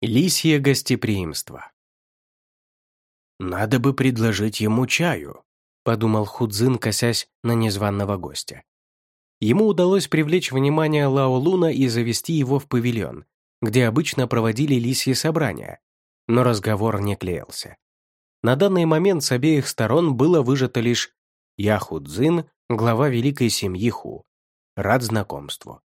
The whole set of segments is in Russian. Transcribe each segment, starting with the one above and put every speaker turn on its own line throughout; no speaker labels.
Лисье гостеприимство. «Надо бы предложить ему чаю», — подумал Худзин, косясь на незваного гостя. Ему удалось привлечь внимание Лао Луна и завести его в павильон, где обычно проводили лисьи собрания, но разговор не клеился. На данный момент с обеих сторон было выжато лишь «Я Худзин, глава великой семьи Ху. Рад знакомству».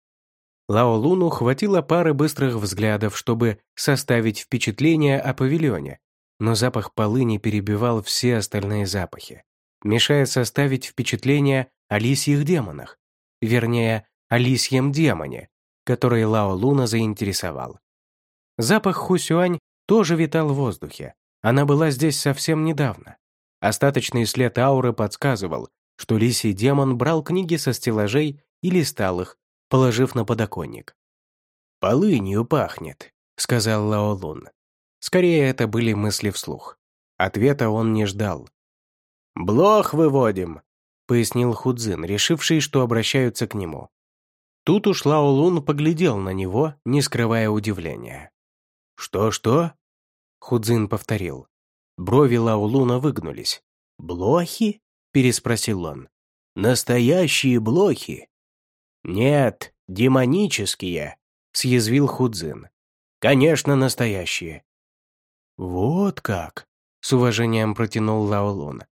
Лао Луну хватило пары быстрых взглядов, чтобы составить впечатление о павильоне, но запах полыни перебивал все остальные запахи, мешая составить впечатление о лисьих демонах, вернее, о лисьем демоне, который Лао Луна заинтересовал. Запах Хусюань тоже витал в воздухе. Она была здесь совсем недавно. Остаточный след ауры подсказывал, что лисий демон брал книги со стеллажей и листал их, положив на подоконник. «Полынью пахнет», — сказал Лао Лун. Скорее, это были мысли вслух. Ответа он не ждал. «Блох выводим», — пояснил Худзин, решивший, что обращаются к нему. Тут уж Лао Лун поглядел на него, не скрывая удивления. «Что-что?» — Худзин повторил. Брови Лао Луна выгнулись. «Блохи?» — переспросил он. «Настоящие блохи?» «Нет, демонические», — съязвил Худзин. «Конечно, настоящие». «Вот как!» — с уважением протянул Лаолун.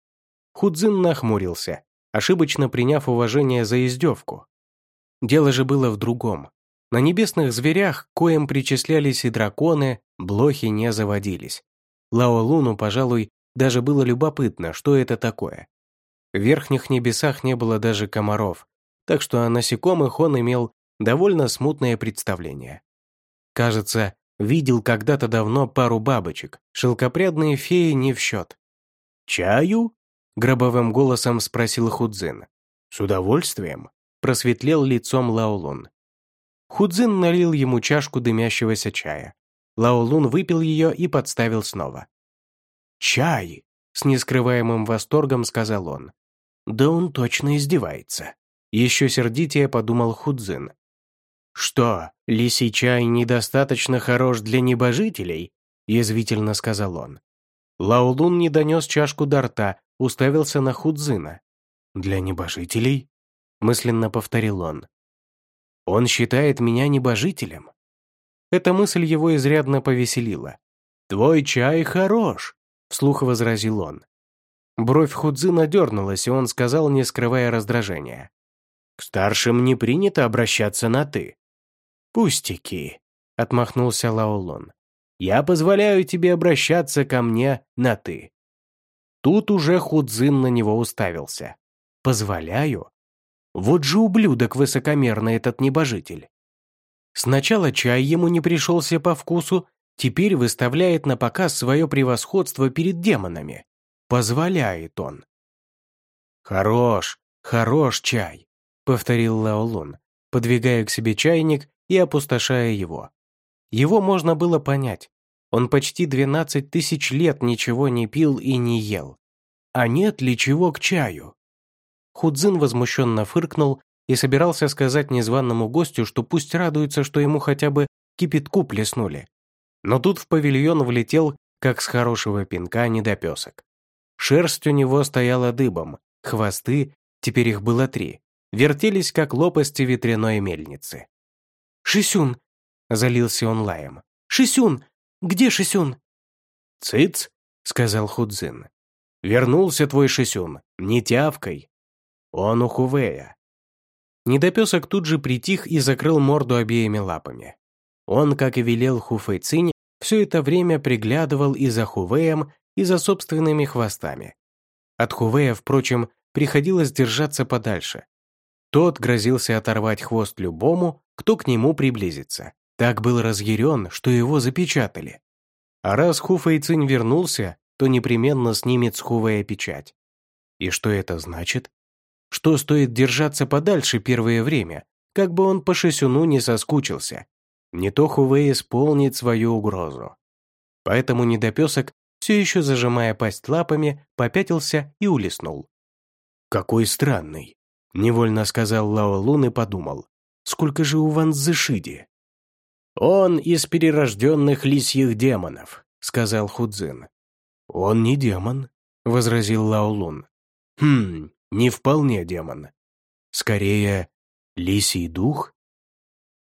Худзин нахмурился, ошибочно приняв уважение за издевку. Дело же было в другом. На небесных зверях, коим причислялись и драконы, блохи не заводились. Лаолуну, пожалуй, даже было любопытно, что это такое. В верхних небесах не было даже комаров, так что о насекомых он имел довольно смутное представление. Кажется, видел когда-то давно пару бабочек, шелкопрядные феи не в счет. «Чаю?» — гробовым голосом спросил Худзин. «С удовольствием», — просветлел лицом Лаолун. Худзин налил ему чашку дымящегося чая. Лаолун выпил ее и подставил снова. «Чай!» — с нескрываемым восторгом сказал он. «Да он точно издевается». Еще сердитее подумал Худзин. «Что, лисий чай недостаточно хорош для небожителей?» язвительно сказал он. Лаолун не донес чашку до рта, уставился на Худзина. «Для небожителей?» мысленно повторил он. «Он считает меня небожителем?» Эта мысль его изрядно повеселила. «Твой чай хорош», — вслух возразил он. Бровь Худзина дернулась, и он сказал, не скрывая раздражения. К старшим не принято обращаться на «ты». «Пустяки», — отмахнулся Лаолон. «Я позволяю тебе обращаться ко мне на «ты». Тут уже Худзин на него уставился. «Позволяю? Вот же ублюдок высокомерный этот небожитель. Сначала чай ему не пришелся по вкусу, теперь выставляет на показ свое превосходство перед демонами. Позволяет он. Хорош, хорош чай повторил Лаолун, подвигая к себе чайник и опустошая его. Его можно было понять. Он почти 12 тысяч лет ничего не пил и не ел. А нет ли чего к чаю? Худзин возмущенно фыркнул и собирался сказать незваному гостю, что пусть радуется, что ему хотя бы кипятку плеснули. Но тут в павильон влетел, как с хорошего пинка, недопесок. Шерсть у него стояла дыбом, хвосты, теперь их было три, вертелись, как лопасти ветряной мельницы. «Шисюн!» — залился он лаем. «Шисюн! Где Шисюн?» «Цыц!» — сказал Худзин. «Вернулся твой Шисюн, не тявкой. Он у Хувея». Недопесок тут же притих и закрыл морду обеими лапами. Он, как и велел Хуфэй Цинь, все это время приглядывал и за Хувеем, и за собственными хвостами. От Хувея, впрочем, приходилось держаться подальше, тот грозился оторвать хвост любому, кто к нему приблизится. Так был разъярен, что его запечатали. А раз Хуфэйцинь вернулся, то непременно снимет с Хувея печать. И что это значит? Что стоит держаться подальше первое время, как бы он по Шисюну не соскучился. Не то Хувей исполнит свою угрозу. Поэтому недопесок, все еще зажимая пасть лапами, попятился и улеснул. «Какой странный», Невольно сказал Лао Лун и подумал, сколько же у Ван Цзышиди? «Он из перерожденных лисьих демонов», — сказал Худзин. «Он не демон», — возразил Лаолун. «Хм, не вполне демон. Скорее, лисий дух?»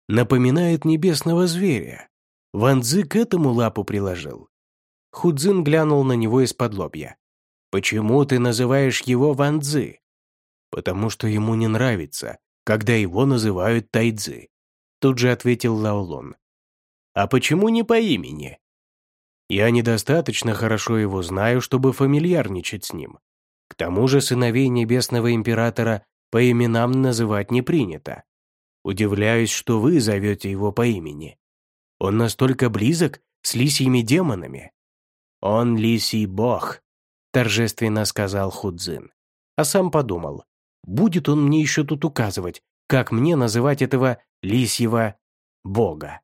«Напоминает небесного зверя. Ван Цзы к этому лапу приложил». Худзин глянул на него из-под лобья. «Почему ты называешь его Ван Цзы?» «Потому что ему не нравится, когда его называют Тайцзы», тут же ответил Лаолун. «А почему не по имени?» «Я недостаточно хорошо его знаю, чтобы фамильярничать с ним. К тому же сыновей Небесного Императора по именам называть не принято. Удивляюсь, что вы зовете его по имени. Он настолько близок с лисьими демонами». «Он лисий бог», — торжественно сказал Худзин. А сам подумал, будет он мне еще тут указывать, как мне называть этого лисьего бога.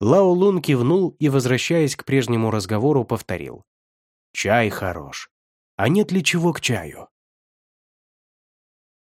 Лао Лун кивнул и, возвращаясь к прежнему разговору, повторил. «Чай хорош. А нет ли чего к чаю?»